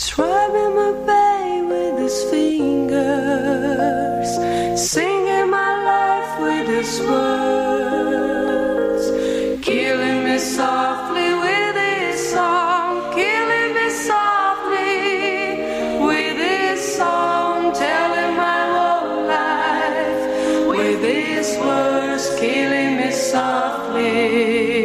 Scribing my bay with his fingers, singing my life with his words, killing me softly with his song, killing me softly with his song, telling my whole life with his words, killing me softly.